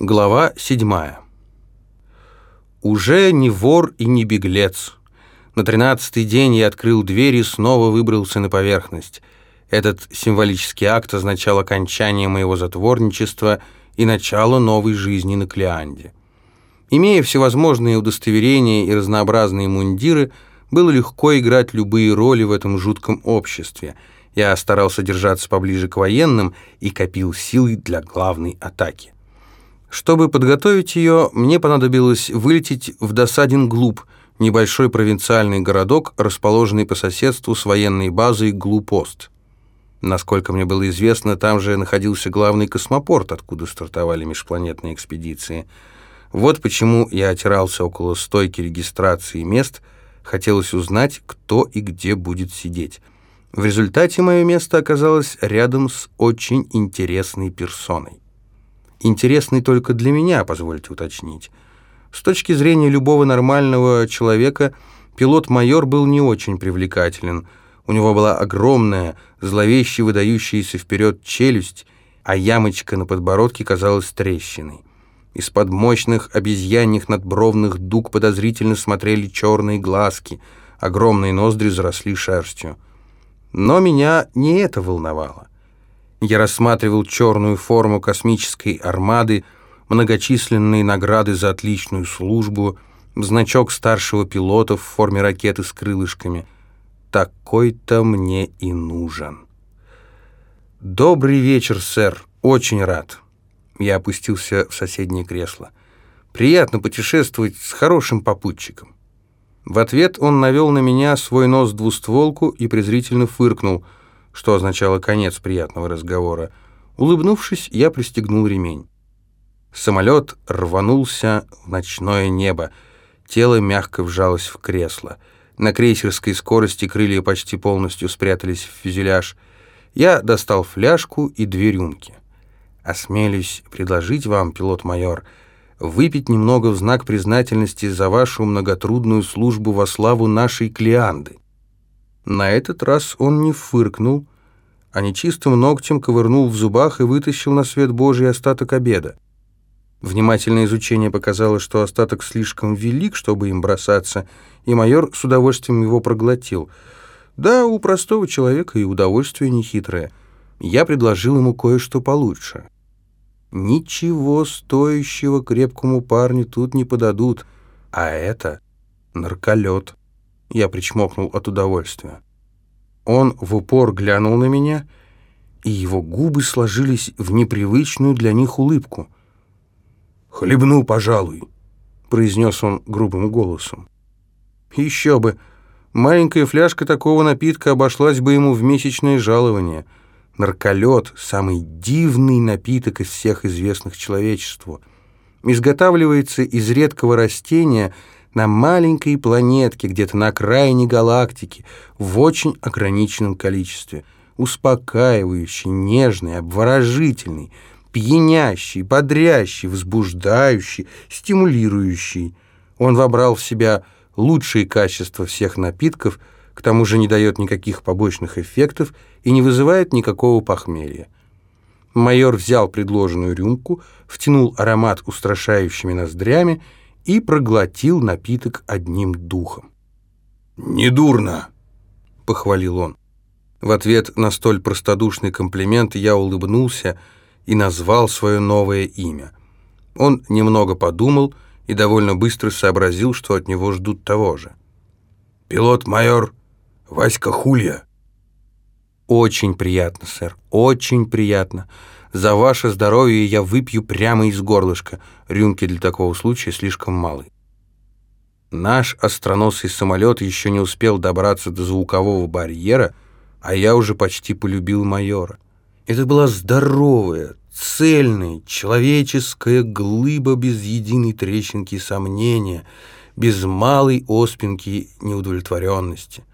Глава 7. Уже не вор и не беглец. На тринадцатый день я открыл дверь и снова выбрался на поверхность. Этот символический акт означал окончание моего затворничества и начало новой жизни на Клеанде. Имея всевозможные удостоверения и разнообразные мундиры, было легко играть любые роли в этом жутком обществе. Я старался держаться поближе к военным и копил силы для главной атаки. Чтобы подготовить ее, мне понадобилось вылететь в Досадин Глуб, небольшой провинциальный городок, расположенный по соседству с военной базой Глупост. Насколько мне было известно, там же находился главный космопорт, откуда стартовали межпланетные экспедиции. Вот почему я отирался около стойки регистрации мест, хотелось узнать, кто и где будет сидеть. В результате мое место оказалось рядом с очень интересной персоной интересный только для меня, позвольте уточнить. С точки зрения любого нормального человека, пилот-майор был не очень привлекателен. У него была огромная, зловеще выдающаяся вперед челюсть, а ямочка на подбородке казалась трещиной. Из-под мощных обезьяньих надбровных дуг подозрительно смотрели черные глазки, огромные ноздри заросли шерстью. Но меня не это волновало. Я рассматривал черную форму космической армады, многочисленные награды за отличную службу, значок старшего пилота в форме ракеты с крылышками. Такой-то мне и нужен. «Добрый вечер, сэр. Очень рад». Я опустился в соседнее кресло. «Приятно путешествовать с хорошим попутчиком». В ответ он навел на меня свой нос двустволку и презрительно фыркнул – что означало конец приятного разговора. Улыбнувшись, я пристегнул ремень. Самолет рванулся в ночное небо. Тело мягко вжалось в кресло. На крейсерской скорости крылья почти полностью спрятались в фюзеляж. Я достал фляжку и две рюмки. «Осмелюсь предложить вам, пилот-майор, выпить немного в знак признательности за вашу многотрудную службу во славу нашей Клеанды». На этот раз он не фыркнул, а нечистым ногтем ковырнул в зубах и вытащил на свет Божий остаток обеда. Внимательное изучение показало, что остаток слишком велик, чтобы им бросаться, и майор с удовольствием его проглотил. Да, у простого человека и удовольствие нехитрое. Я предложил ему кое-что получше. Ничего стоящего крепкому парню тут не подадут, а это нарколет. Я причмокнул от удовольствия. Он в упор глянул на меня, и его губы сложились в непривычную для них улыбку. «Хлебну, пожалуй», — произнес он грубым голосом. «Еще бы! Маленькая фляжка такого напитка обошлась бы ему в месячное жалование. Нарколет — самый дивный напиток из всех известных человечеству. Изготавливается из редкого растения — на маленькой планетке, где-то на окраине галактики, в очень ограниченном количестве. Успокаивающий, нежный, обворожительный, пьянящий, бодрящий, возбуждающий, стимулирующий. Он вобрал в себя лучшие качества всех напитков, к тому же не дает никаких побочных эффектов и не вызывает никакого похмелья. Майор взял предложенную рюмку, втянул аромат устрашающими ноздрями и проглотил напиток одним духом. «Недурно!» — похвалил он. В ответ на столь простодушный комплимент я улыбнулся и назвал свое новое имя. Он немного подумал и довольно быстро сообразил, что от него ждут того же. «Пилот-майор Васька Хулья». «Очень приятно, сэр, очень приятно. За ваше здоровье я выпью прямо из горлышка. Рюмки для такого случая слишком малы. Наш остроносый самолет еще не успел добраться до звукового барьера, а я уже почти полюбил майора. Это была здоровая, цельная, человеческая глыба без единой трещинки сомнения, без малой оспинки неудовлетворенности.